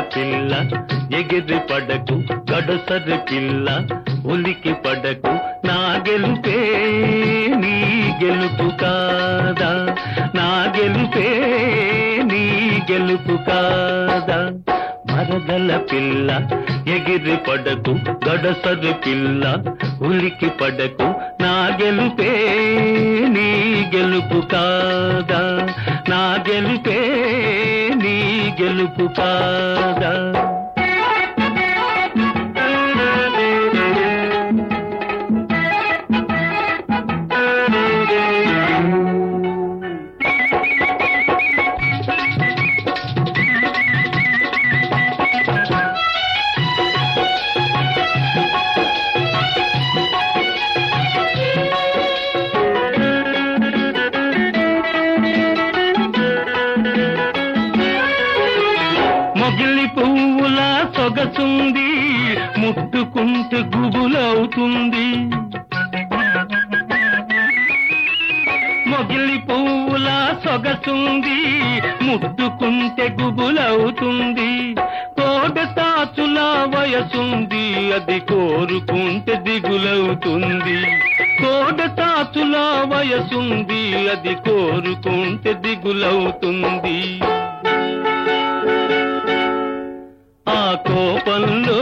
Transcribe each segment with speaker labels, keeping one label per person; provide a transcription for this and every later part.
Speaker 1: పిల్ల ఎగిరి పడకు గడసరి పిల్ల ఉలికి పడకు నా గెలుపే నీ గెలుపు కాదా? నా గెలుపే నీ గెలుపు కాదా? మరదల పిల్ల ఎగిరి పడకు గడసరి పిల్ల ఉలికి పడకు నా గెలుపే నీ గెలుపు కాదా? నా గెలుపే గెలుపు కాదా? మొగిలి పువ్వుల సొగసుంది ముట్టుకుంటే గుబులవుతుంది. మొగిలి పువ్వుల సొగసుంది ముట్టుకుంటే గుబులవుతుంది. కోడతాచుల వయసుంది అది కోరుకుంటే దిగులవుతుంది. కోడతాచుల వయసుంది అది కోరుకుంటే దిగులవుతుంది. కోపంలో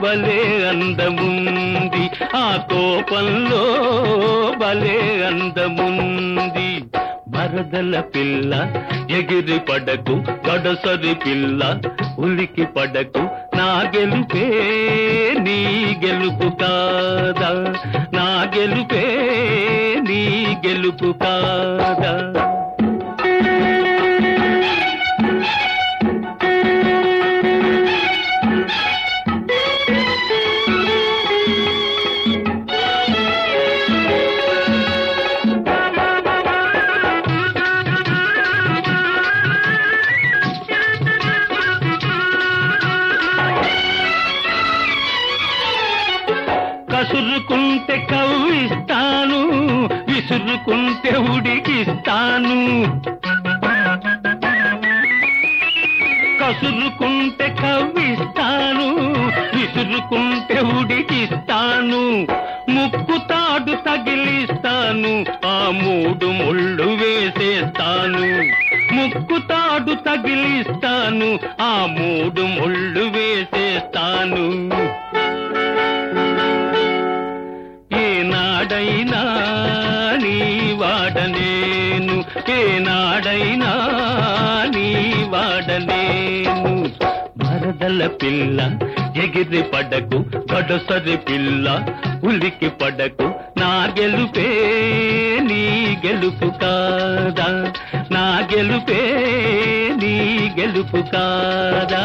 Speaker 1: భలే అందముంది. ఆ కోపంలో భలే అందముంది. మరదల పిల్ల ఎగిరి పడకు గడసరి పిల్ల ఉలికి పడకు నా గెలుపే నీ గెలుపు కాదా? నా గెలుపే నీ గెలుపు కాదా? కసురుకుంటే కవ్విస్తాను విసురుకుంటే ఉడికిస్తాను. కసురుకుంటే కవ్విస్తాను విసురుకుంటే ఉడికిస్తాను. ముక్కుతాడు తగిలిస్తాను ఆ మూడు ముళ్ళు వేసేస్తాను. ముక్కుతాడు తగిలిస్తాను ఆ మూడు ముళ్ళు వేసేస్తాను. వాడలేను ఏనాడైనా నీ వాడలేను. వరదల పిల్ల ఎగిరి పడకు గడసరి పిల్ల ఉలికి పడకు నా గెలుపే నీ గెలుపు కాదా? నా గెలుపే నీ గెలుపు కాదా?